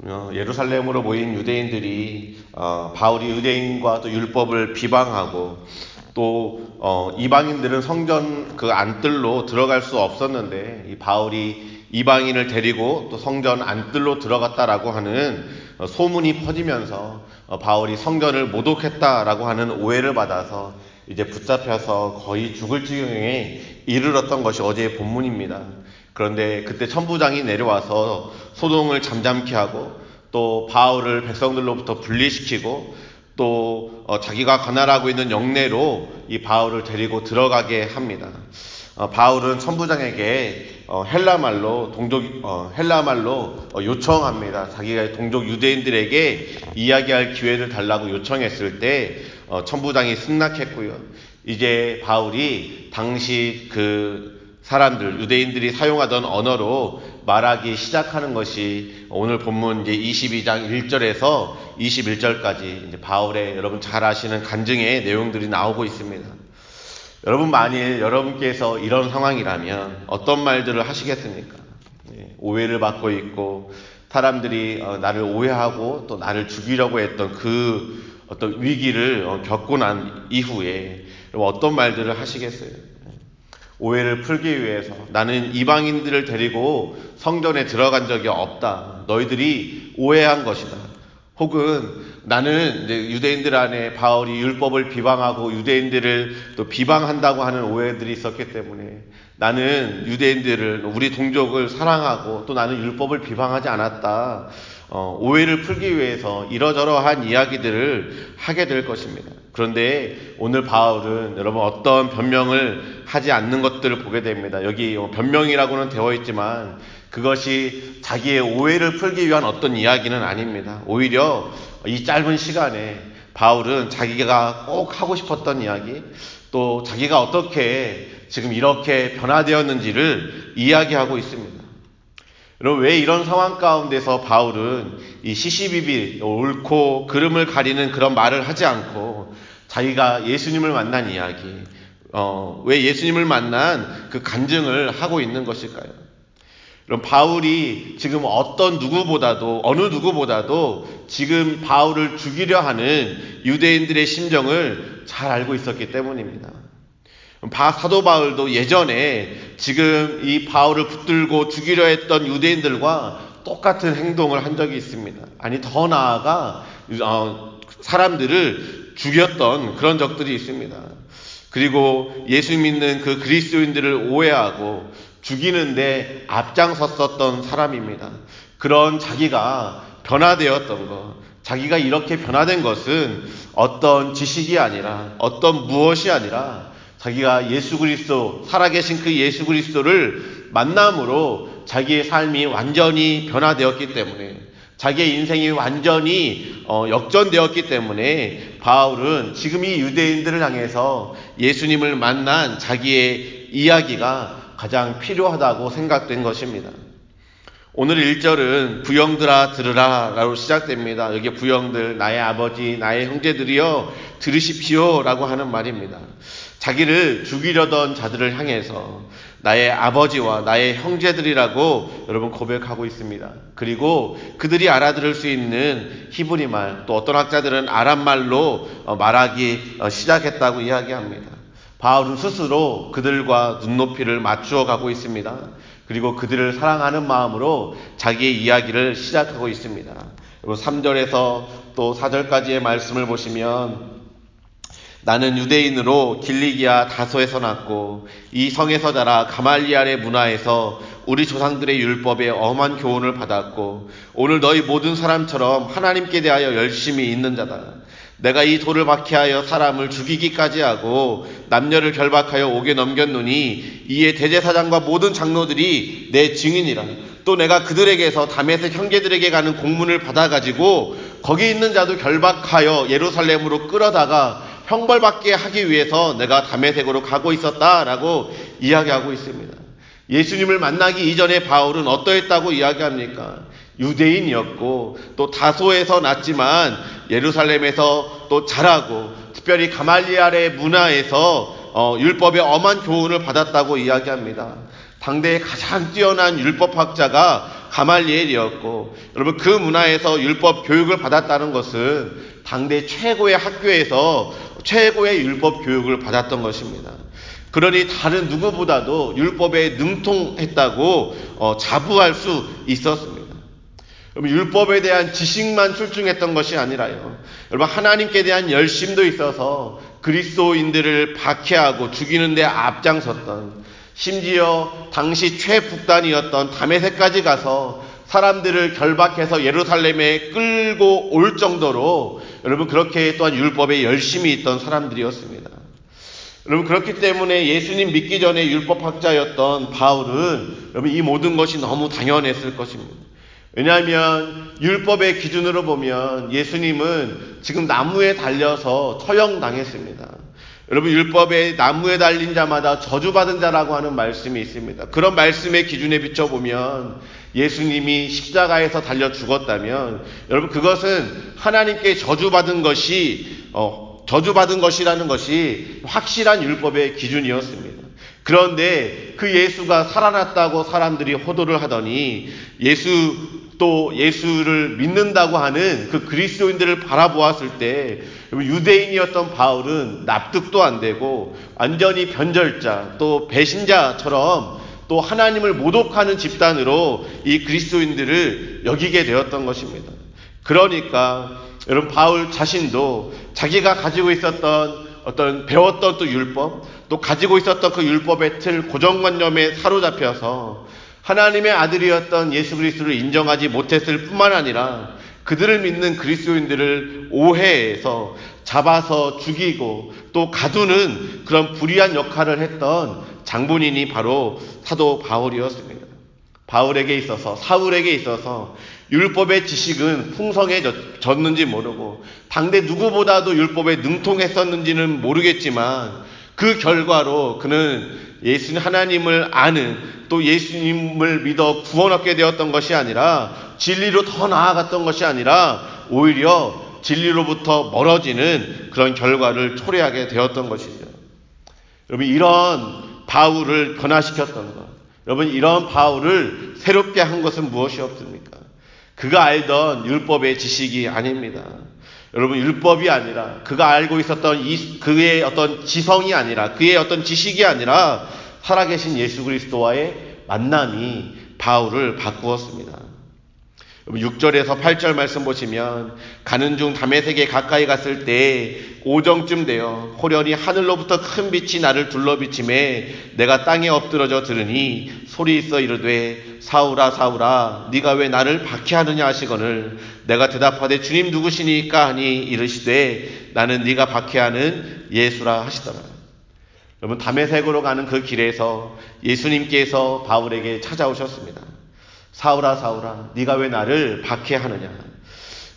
어, 예루살렘으로 모인 유대인들이 어, 바울이 유대인과 또 율법을 비방하고 또 어, 이방인들은 성전 그 안뜰로 들어갈 수 없었는데 이 바울이 이방인을 데리고 또 성전 안뜰로 들어갔다라고 하는 어, 소문이 퍼지면서 어, 바울이 성전을 모독했다라고 하는 오해를 받아서 이제 붙잡혀서 거의 죽을 지경에 이르렀던 것이 어제의 본문입니다. 그런데 그때 천부장이 내려와서 소동을 잠잠케 하고 또 바울을 백성들로부터 분리시키고 또 어, 자기가 관할하고 있는 영내로 이 바울을 데리고 들어가게 합니다. 어, 바울은 천부장에게 어, 헬라 말로 동족 어, 헬라 말로 어, 요청합니다. 자기가 동족 유대인들에게 이야기할 기회를 달라고 요청했을 때 어, 천부장이 승낙했고요. 이제 바울이 당시 그 사람들 유대인들이 사용하던 언어로 말하기 시작하는 것이 오늘 본문 이제 22장 1절에서 21절까지 이제 바울의 여러분 잘 아시는 간증의 내용들이 나오고 있습니다. 여러분 만일 여러분께서 이런 상황이라면 어떤 말들을 하시겠습니까? 예, 오해를 받고 있고 사람들이 어, 나를 오해하고 또 나를 죽이려고 했던 그 어떤 위기를 어, 겪고 난 이후에 어떤 말들을 하시겠어요? 오해를 풀기 위해서 나는 이방인들을 데리고 성전에 들어간 적이 없다. 너희들이 오해한 것이다. 혹은 나는 유대인들 안에 바울이 율법을 비방하고 유대인들을 또 비방한다고 하는 오해들이 있었기 때문에 나는 유대인들을 우리 동족을 사랑하고 또 나는 율법을 비방하지 않았다. 어, 오해를 풀기 위해서 이러저러한 이야기들을 하게 될 것입니다. 그런데 오늘 바울은 여러분 어떤 변명을 하지 않는 것들을 보게 됩니다. 여기 변명이라고는 되어 있지만 그것이 자기의 오해를 풀기 위한 어떤 이야기는 아닙니다. 오히려 이 짧은 시간에 바울은 자기가 꼭 하고 싶었던 이야기, 또 자기가 어떻게 지금 이렇게 변화되었는지를 이야기하고 있습니다. 여러분, 왜 이런 상황 가운데서 바울은 이 시시비비, 옳고 그름을 가리는 그런 말을 하지 않고 자기가 예수님을 만난 이야기, 어, 왜 예수님을 만난 그 간증을 하고 있는 것일까요? 그럼 바울이 지금 어떤 누구보다도, 어느 누구보다도 지금 바울을 죽이려 하는 유대인들의 심정을 잘 알고 있었기 때문입니다. 사도 바울도 예전에 지금 이 바울을 붙들고 죽이려 했던 유대인들과 똑같은 행동을 한 적이 있습니다. 아니 더 나아가 어, 사람들을 죽였던 그런 적들이 있습니다. 그리고 예수 믿는 그 그리스도인들을 오해하고 죽이는데 앞장섰었던 사람입니다. 그런 자기가 변화되었던 것, 자기가 이렇게 변화된 것은 어떤 지식이 아니라 어떤 무엇이 아니라 자기가 예수 그리스도 살아계신 그 예수 그리스도를 만남으로 자기의 삶이 완전히 변화되었기 때문에 자기의 인생이 완전히 어, 역전되었기 때문에 바울은 지금 이 유대인들을 향해서 예수님을 만난 자기의 이야기가 가장 필요하다고 생각된 것입니다. 오늘 1절은 부영들아 들으라 라고 시작됩니다. 여기 부영들 나의 아버지 나의 형제들이여 들으십시오 라고 하는 말입니다. 자기를 죽이려던 자들을 향해서 나의 아버지와 나의 형제들이라고 여러분 고백하고 있습니다. 그리고 그들이 알아들을 수 있는 히브리 말, 또 어떤 학자들은 아람 말로 어, 말하기 어, 시작했다고 이야기합니다. 바울은 스스로 그들과 눈높이를 맞추어 가고 있습니다. 그리고 그들을 사랑하는 마음으로 자기의 이야기를 시작하고 있습니다. 3절에서 또 4절까지의 말씀을 보시면 나는 유대인으로 길리기아 다소에서 났고 이 성에서 자라 가말리알의 문화에서 우리 조상들의 율법에 엄한 교훈을 받았고 오늘 너희 모든 사람처럼 하나님께 대하여 열심히 있는 자다. 내가 이 돌을 박해하여 사람을 죽이기까지 하고 남녀를 결박하여 옥에 넘겼노니 이에 대제사장과 모든 장로들이 내 증인이라. 또 내가 그들에게서 담에색 형제들에게 가는 공문을 받아가지고 거기 있는 자도 결박하여 예루살렘으로 끌어다가 형벌받게 하기 위해서 내가 담에색으로 가고 있었다라고 이야기하고 있습니다. 예수님을 만나기 이전에 바울은 어떠했다고 이야기합니까? 유대인이었고 또 다소에서 났지만 예루살렘에서 또 자라고 특별히 가말리알의 문화에서 어, 율법의 엄한 교훈을 받았다고 이야기합니다. 당대의 가장 뛰어난 율법학자가 가말리엘이었고 여러분 그 문화에서 율법 교육을 받았다는 것은 당대 최고의 학교에서 최고의 율법 교육을 받았던 것입니다. 그러니 다른 누구보다도 율법에 능통했다고 어, 자부할 수 있었습니다. 여러분 율법에 대한 지식만 출중했던 것이 아니라요. 여러분 하나님께 대한 열심도 있어서 그리스도인들을 박해하고 죽이는 데 앞장섰던 심지어 당시 최북단이었던 다메섹까지 가서 사람들을 결박해서 예루살렘에 끌고 올 정도로 여러분 그렇게 또한 율법에 열심히 있던 사람들이었습니다. 여러분 그렇기 때문에 예수님 믿기 전에 율법학자였던 바울은 여러분 이 모든 것이 너무 당연했을 것입니다. 왜냐하면 율법의 기준으로 보면 예수님은 지금 나무에 달려서 처형당했습니다. 여러분 율법에 나무에 달린 자마다 저주받은 자라고 하는 말씀이 있습니다. 그런 말씀의 기준에 비춰보면 예수님이 십자가에서 달려 죽었다면 여러분 그것은 하나님께 저주받은 것이 어, 저주받은 것이라는 것이 확실한 율법의 기준이었습니다. 그런데 그 예수가 살아났다고 사람들이 호도를 하더니 예수 또 예수를 믿는다고 하는 그 그리스도인들을 바라보았을 때 유대인이었던 바울은 납득도 안 되고 완전히 변절자 또 배신자처럼 또 하나님을 모독하는 집단으로 이 그리스도인들을 여기게 되었던 것입니다. 그러니까 여러분 바울 자신도 자기가 가지고 있었던 어떤 배웠던 또 율법 또 가지고 있었던 그 율법의 틀 고정관념에 사로잡혀서 하나님의 아들이었던 예수 그리스도를 인정하지 못했을 뿐만 아니라 그들을 믿는 그리스도인들을 오해해서 잡아서 죽이고 또 가두는 그런 불의한 역할을 했던 장본인이 바로 사도 바울이었습니다. 바울에게 있어서 사울에게 있어서 율법의 지식은 풍성해졌는지 모르고 당대 누구보다도 율법에 능통했었는지는 모르겠지만 그 결과로 그는 예수님 하나님을 아는 또 예수님을 믿어 구원 얻게 되었던 것이 아니라 진리로 더 나아갔던 것이 아니라 오히려 진리로부터 멀어지는 그런 결과를 초래하게 되었던 것이죠. 여러분 이런 바울을 변화시켰던 것. 여러분 이런 바울을 새롭게 한 것은 무엇이 없습니까? 그가 알던 율법의 지식이 아닙니다. 여러분 율법이 아니라 그가 알고 있었던 이, 그의 어떤 지성이 아니라 그의 어떤 지식이 아니라 살아계신 예수 그리스도와의 만남이 바울을 바꾸었습니다. 6절에서 8절 말씀 보시면 가는 중 담에색에 가까이 갔을 때 오정쯤 되어 호련히 하늘로부터 큰 빛이 나를 둘러비침에 내가 땅에 엎드러져 들으니 소리 있어 이르되 사울아 사울아 네가 왜 나를 박해하느냐 하시거늘 내가 대답하되 주님 누구시니까 하니 이르시되 나는 네가 박해하는 예수라 하시더라. 여러분 담에색으로 가는 그 길에서 예수님께서 바울에게 찾아오셨습니다. 사울아 사울아 네가 왜 나를 박해하느냐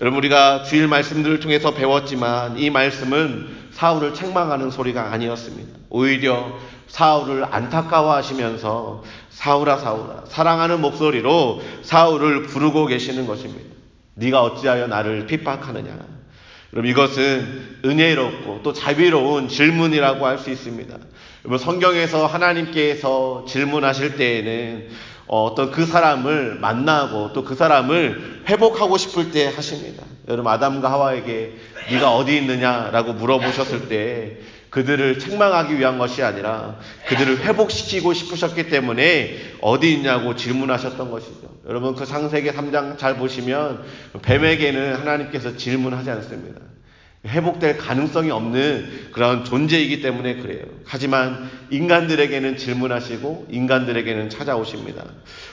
여러분 우리가 주일 말씀들을 통해서 배웠지만 이 말씀은 사울을 책망하는 소리가 아니었습니다. 오히려 사울을 안타까워하시면서 사울아 사울아 사랑하는 목소리로 사울을 부르고 계시는 것입니다. 네가 어찌하여 나를 핍박하느냐. 그럼 이것은 은혜롭고 또 자비로운 질문이라고 할 수 있습니다. 여러분 성경에서 하나님께서 질문하실 때에는 어, 어떤 그 사람을 만나고 또 그 사람을 회복하고 싶을 때 하십니다. 여러분 아담과 하와에게 네가 어디 있느냐라고 물어보셨을 때 그들을 책망하기 위한 것이 아니라 그들을 회복시키고 싶으셨기 때문에 어디 있냐고 질문하셨던 것이죠. 여러분 그 상세기 3장 잘 보시면 뱀에게는 하나님께서 질문하지 않습니다. 회복될 가능성이 없는 그런 존재이기 때문에 그래요. 하지만 인간들에게는 질문하시고 인간들에게는 찾아오십니다.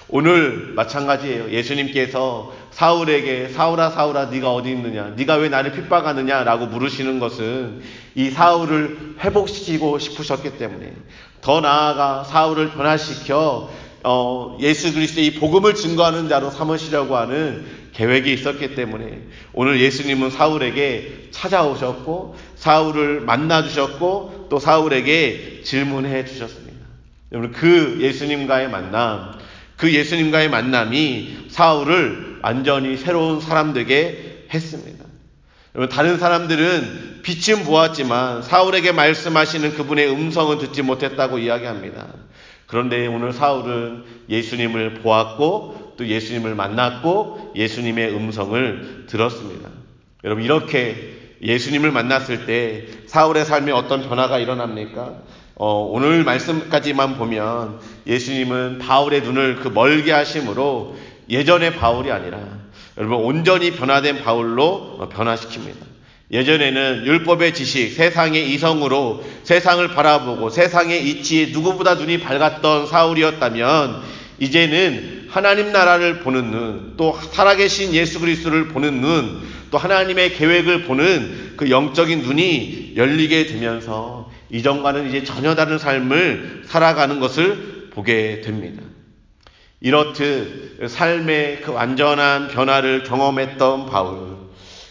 오늘 마찬가지예요. 예수님께서 사울에게 사울아 사울아 네가 어디 있느냐? 네가 왜 나를 핍박하느냐라고 물으시는 것은 이 사울을 회복시키고 싶으셨기 때문에 더 나아가 사울을 변화시켜 어, 예수 그리스도의 복음을 증거하는 자로 삼으시려고 하는 계획이 있었기 때문에 오늘 예수님은 사울에게 찾아오셨고 사울을 만나 주셨고 또 사울에게 질문해 주셨습니다. 여러분 그 예수님과의 만남, 그 예수님과의 만남이 사울을 완전히 새로운 사람 되게 했습니다. 여러분 다른 사람들은 빛은 보았지만 사울에게 말씀하시는 그분의 음성은 듣지 못했다고 이야기합니다. 그런데 오늘 사울은 예수님을 보았고 또 예수님을 만났고 예수님의 음성을 들었습니다. 여러분 이렇게 예수님을 만났을 때 사울의 삶에 어떤 변화가 일어납니까? 어, 오늘 말씀까지만 보면 예수님은 바울의 눈을 그 멀게 하심으로 예전의 바울이 아니라 여러분 온전히 변화된 바울로 변화시킵니다. 예전에는 율법의 지식, 세상의 이성으로 세상을 바라보고 세상의 이치에 누구보다 눈이 밝았던 사울이었다면 이제는 하나님 나라를 보는 눈, 또 살아계신 예수 그리스도를 보는 눈, 또 하나님의 계획을 보는 그 영적인 눈이 열리게 되면서 이전과는 이제 전혀 다른 삶을 살아가는 것을 보게 됩니다. 이렇듯 삶의 그 완전한 변화를 경험했던 바울,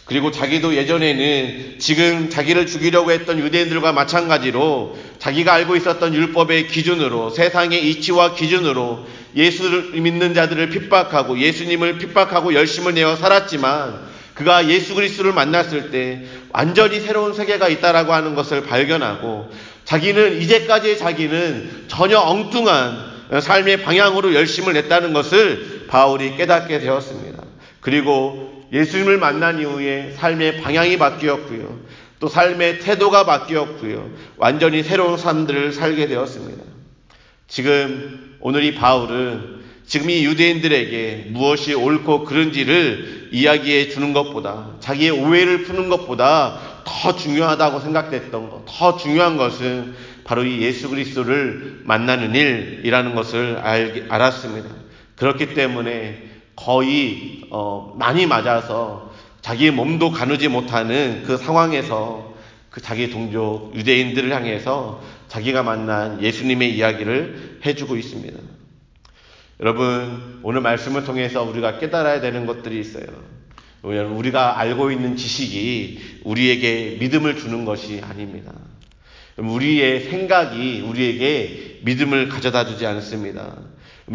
그리고 자기도 예전에는 지금 자기를 죽이려고 했던 유대인들과 마찬가지로 자기가 알고 있었던 율법의 기준으로 세상의 이치와 기준으로 예수를 믿는 자들을 핍박하고 예수님을 핍박하고 열심을 내어 살았지만 그가 예수 그리스도를 만났을 때 완전히 새로운 세계가 있다라고 하는 것을 발견하고 자기는 이제까지의 자기는 전혀 엉뚱한 삶의 방향으로 열심을 냈다는 것을 바울이 깨닫게 되었습니다. 그리고 예수님을 만난 이후에 삶의 방향이 바뀌었고요. 또 삶의 태도가 바뀌었고요. 완전히 새로운 삶들을 살게 되었습니다. 지금 오늘 이 바울은 지금 이 유대인들에게 무엇이 옳고 그른지를 이야기해 주는 것보다 자기의 오해를 푸는 것보다 더 중요하다고 생각됐던 것, 더 중요한 것은 바로 이 예수 그리스도를 만나는 일이라는 것을 알, 알았습니다. 그렇기 때문에 거의 어, 많이 맞아서 자기의 몸도 가누지 못하는 그 상황에서 그 자기 동족 유대인들을 향해서 자기가 만난 예수님의 이야기를 해주고 있습니다. 여러분 오늘 말씀을 통해서 우리가 깨달아야 되는 것들이 있어요. 우리가 알고 있는 지식이 우리에게 믿음을 주는 것이 아닙니다. 우리의 생각이 우리에게 믿음을 가져다 주지 않습니다.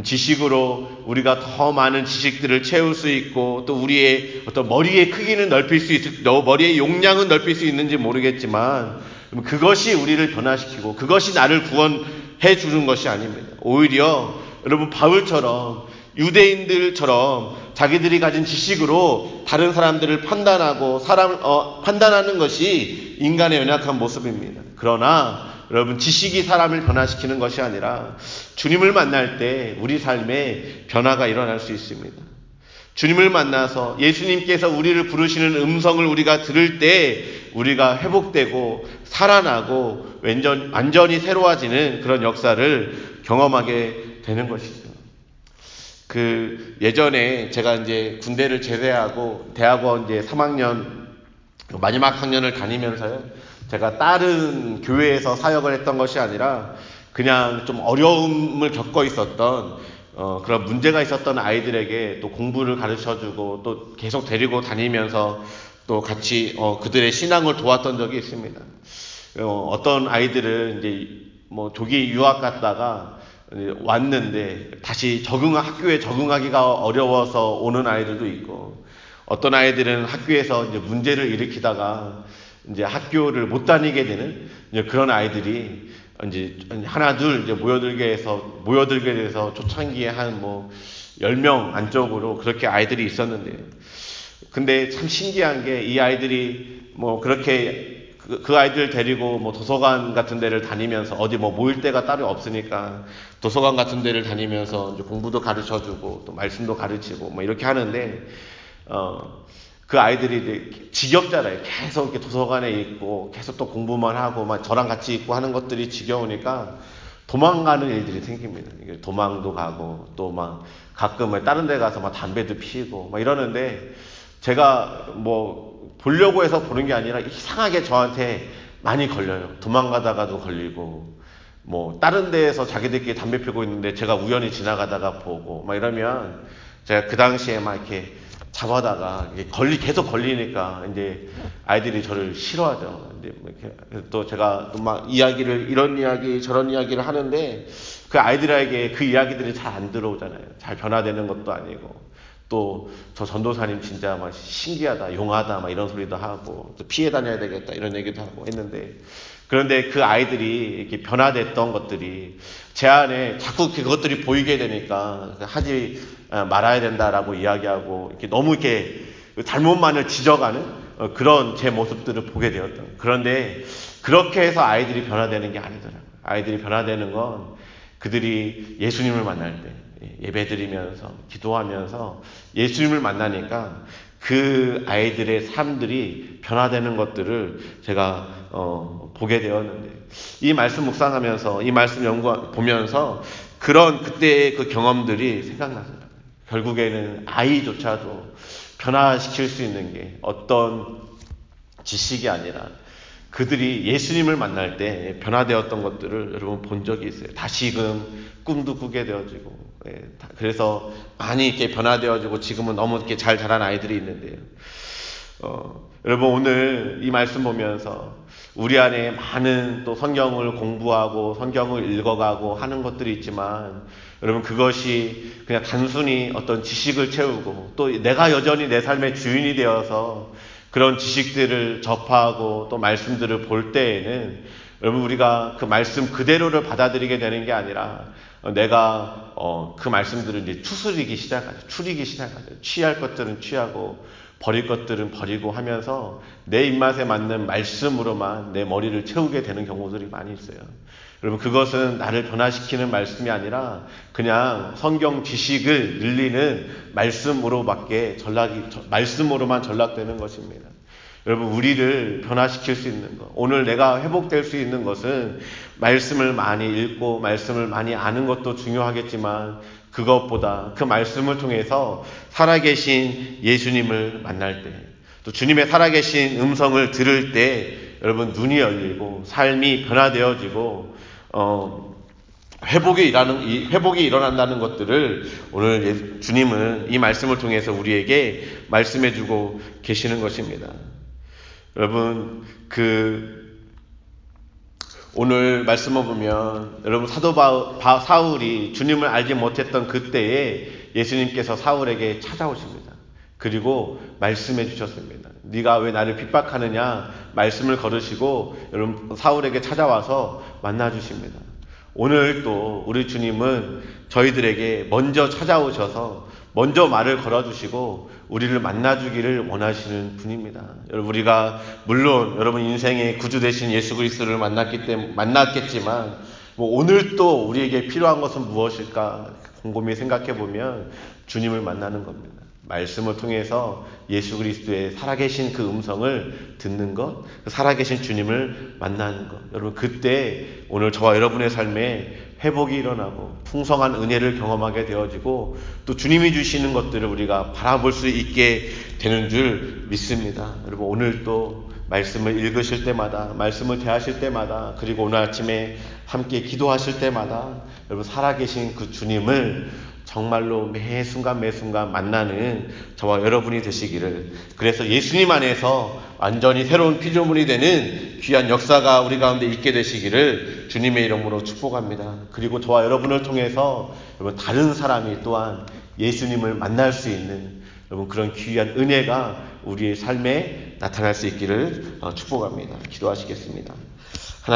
지식으로 우리가 더 많은 지식들을 채울 수 있고 또 우리의 어떤 머리의 크기는 넓힐 수 있을, 머리의 용량은 넓힐 수 있는지 모르겠지만 그것이 우리를 변화시키고 그것이 나를 구원해 주는 것이 아닙니다. 오히려 여러분 바울처럼 유대인들처럼 자기들이 가진 지식으로 다른 사람들을 판단하고 사람 어, 판단하는 것이 인간의 연약한 모습입니다. 그러나 여러분 지식이 사람을 변화시키는 것이 아니라 주님을 만날 때 우리 삶에 변화가 일어날 수 있습니다. 주님을 만나서 예수님께서 우리를 부르시는 음성을 우리가 들을 때 우리가 회복되고 살아나고 완전, 완전히 새로워지는 그런 역사를 경험하게 되는 것이죠. 그 예전에 제가 이제 군대를 제대하고 대학원 이제 3학년 마지막 학년을 다니면서요. 제가 다른 교회에서 사역을 했던 것이 아니라 그냥 좀 어려움을 겪고 있었던 어, 그런 문제가 있었던 아이들에게 또 공부를 가르쳐 주고 또 계속 데리고 다니면서 또 같이 어, 그들의 신앙을 도왔던 적이 있습니다. 어, 떤 아이들은 이제 뭐 조기 유학 갔다가 왔는데 다시 적응 학교에 적응하기가 어려워서 오는 아이들도 있고 어떤 아이들은 학교에서 이제 문제를 일으키다가 이제 학교를 못 다니게 되는 그런 아이들이 이제 하나 둘 이제 모여들게 해서 모여들게 돼서 초창기에 한 뭐 10명 안쪽으로 그렇게 아이들이 있었는데요. 근데 참 신기한 게 이 아이들이 뭐 그렇게 그, 그, 아이들 데리고 뭐 도서관 같은 데를 다니면서 어디 뭐 모일 데가 따로 없으니까 도서관 같은 데를 다니면서 공부도 가르쳐 주고 또 말씀도 가르치고 뭐 이렇게 하는데 어 그 아이들이 지겹잖아요. 계속 이렇게 도서관에 있고 계속 또 공부만 하고 막 저랑 같이 있고 하는 것들이 지겨우니까 도망가는 일들이 생깁니다. 도망도 가고 또 막 가끔은 다른 데 가서 막 담배도 피우고 막 이러는데 제가 뭐 보려고 해서 보는 게 아니라 이상하게 저한테 많이 걸려요. 도망가다가도 걸리고 뭐 다른 데에서 자기들끼리 담배 피우고 있는데 제가 우연히 지나가다가 보고 막 이러면 제가 그 당시에 막 이렇게 잡아다가 걸리 계속 걸리니까 이제 아이들이 저를 싫어하죠. 뭐또 제가 또 막 이야기를 이런 이야기 저런 이야기를 하는데 그 아이들에게 그 이야기들이 잘 안 들어오잖아요. 잘 변화되는 것도 아니고 또 저 전도사님 진짜 막 신기하다, 용하다 막 이런 소리도 하고 또 피해 다녀야 되겠다 이런 얘기도 하고 했는데 그런데 그 아이들이 이렇게 변화됐던 것들이 제 안에 자꾸 그것들이 보이게 되니까 하지 말아야 된다라고 이야기하고 이렇게 너무 이렇게 잘못만을 지적하는 어, 그런 제 모습들을 보게 되었던. 그런데 그렇게 해서 아이들이 변화되는 게 아니더라고요. 아이들이 변화되는 건 그들이 예수님을 만날 때 예, 예배 드리면서 기도하면서 예수님을 만나니까 그 아이들의 삶들이 변화되는 것들을 제가 어, 보게 되었는데 이 말씀 묵상하면서 이 말씀 연구 보면서 그런 그때의 그 경험들이 생각나더라고요. 결국에는 아이조차도 변화시킬 수 있는 게 어떤 지식이 아니라 그들이 예수님을 만날 때 변화되었던 것들을 여러분 본 적이 있어요. 다시금 꿈도 꾸게 되어지고, 예, 그래서 많이 이렇게 변화되어지고 지금은 너무 이렇게 잘 자란 아이들이 있는데요. 어, 여러분 오늘 이 말씀 보면서 우리 안에 많은 또 성경을 공부하고 성경을 읽어가고 하는 것들이 있지만 여러분 그것이 그냥 단순히 어떤 지식을 채우고 또 내가 여전히 내 삶의 주인이 되어서 그런 지식들을 접하고 또 말씀들을 볼 때에는 여러분 우리가 그 말씀 그대로를 받아들이게 되는 게 아니라 내가 어, 그 말씀들을 이제 추스리기 시작하죠. 추리기 시작하죠. 취할 것들은 취하고 버릴 것들은 버리고 하면서 내 입맛에 맞는 말씀으로만 내 머리를 채우게 되는 경우들이 많이 있어요. 여러분 그것은 나를 변화시키는 말씀이 아니라 그냥 성경 지식을 늘리는 말씀으로밖에 전락이 말씀으로만 전락되는 것입니다. 여러분 우리를 변화시킬 수 있는 것 오늘 내가 회복될 수 있는 것은 말씀을 많이 읽고 말씀을 많이 아는 것도 중요하겠지만 그것보다 그 말씀을 통해서 살아계신 예수님을 만날 때, 또 주님의 살아계신 음성을 들을 때, 여러분 눈이 열리고 삶이 변화되어지고 어, 회복이 일하는 회복이 일어난다는 것들을 오늘 주님은 이 말씀을 통해서 우리에게 말씀해주고 계시는 것입니다. 여러분 그 오늘 말씀을 보면 여러분 사도 바, 사울이 주님을 알지 못했던 그때에 예수님께서 사울에게 찾아오십니다. 그리고 말씀해 주셨습니다. 네가 왜 나를 핍박하느냐 말씀을 걸으시고 여러분 사울에게 찾아와서 만나 주십니다. 오늘 또 우리 주님은 저희들에게 먼저 찾아오셔서 먼저 말을 걸어주시고 우리를 만나주기를 원하시는 분입니다. 여러분 우리가 물론 여러분 인생의 구주 되신 예수 그리스도를 만났기 때문에 만났겠지만 뭐 오늘 또 우리에게 필요한 것은 무엇일까 곰곰이 생각해 보면 주님을 만나는 겁니다. 말씀을 통해서 예수 그리스도의 살아계신 그 음성을 듣는 것, 그 살아계신 주님을 만나는 것. 여러분, 그때 오늘 저와 여러분의 삶에 회복이 일어나고 풍성한 은혜를 경험하게 되어지고 또 주님이 주시는 것들을 우리가 바라볼 수 있게 되는 줄 믿습니다. 여러분, 오늘 또 말씀을 읽으실 때마다, 말씀을 대하실 때마다, 그리고 오늘 아침에 함께 기도하실 때마다 여러분 살아계신 그 주님을 정말로 매 순간 매 순간 만나는 저와 여러분이 되시기를 그래서 예수님 안에서 완전히 새로운 피조물이 되는 귀한 역사가 우리 가운데 있게 되시기를 주님의 이름으로 축복합니다. 그리고 저와 여러분을 통해서 여러분 다른 사람이 또한 예수님을 만날 수 있는 여러분 그런 귀한 은혜가 우리의 삶에 나타날 수 있기를 어, 축복합니다. 기도하시겠습니다.